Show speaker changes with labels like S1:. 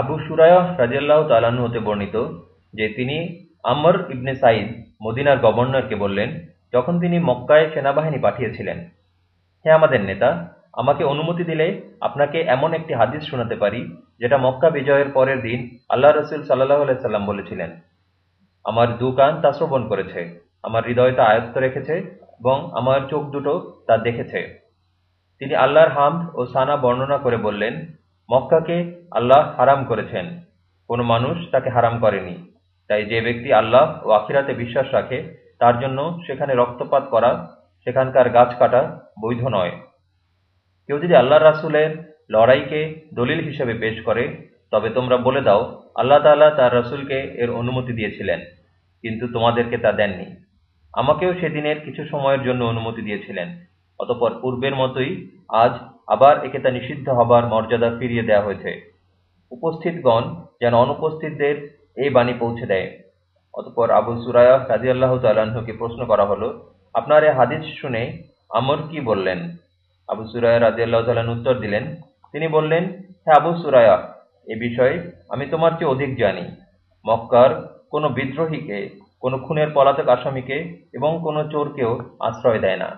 S1: আবু সুরায়হ রাজিয়াল্লাহ তালান্নু হতে বর্ণিত যে তিনি আমর ইবনে সাইদ মদিনার গভর্নরকে বললেন, যখন তিনি মক্কায় সেনাবাহিনী পাঠিয়েছিলেন, হে আমাদের নেতা, আমাকে অনুমতি দিলে আপনাকে এমন একটি হাদিস শোনাতে পারি, যেটা মক্কা বিজয়ের পরের দিন আল্লাহ রসুল সাল্লাহ সাল্লাম বলেছিলেন। আমার দু কান তা শ্রবণ করেছে, আমার হৃদয় তা আয়ত্ত রেখেছে এবং আমার চোখ দুটো তা দেখেছে। তিনি আল্লাহর হামদ ও সানা বর্ণনা করে বললেন মক্কাকে আল্লাহ হারাম করেছেন। কোনো মানুষ তাকে হারাম করেনি। তাই যে ব্যক্তি আল্লাহ ও আখিরাতে বিশ্বাস রাখে, তার জন্য সেখানে রক্তপাত করা, সেখানকার গাছ কাটা বৈধ নয়। কেউ যদি আল্লাহ রাসুলের লড়াইকে দলিল হিসেবে পেশ করে, তবে তোমরা বলে দাও, আল্লাহ তাআলা তার রাসূলকে এর অনুমতি দিয়েছিলেন, কিন্তু তোমাদেরকে তা দেননি। আমাকেও সেদিনের কিছু সময়ের জন্য অনুমতি দিয়েছিলেন, অতপর পূর্বের মতোই আজ আবার একে তা নিষিদ্ধ হবার মর্যাদা ফিরিয়ে দেয়া হয়েছে। উপস্থিতগণ যেন অনুপস্থিতদের এই বাণী পৌঁছে দেয়। অতপর আবু সুরায়া রাজিয়াল্লাহ তাল্লাহ্নকে প্রশ্ন করা হলো, আপনার এ হাদিস শুনে আমর কি বললেন? আবু সুরায়া রাজিয়াল্লাহ তাল্লাহ্ন উত্তর দিলেন, তিনি বললেন হ্যাঁ আবু সুরায়া এ বিষয়ে আমি তোমার চেয়ে অধিক জানি। মক্কার কোনো বিদ্রোহীকে, কোনো খুনের পলাতক আসামিকে এবং কোনো চোরকেও আশ্রয় দেয় না।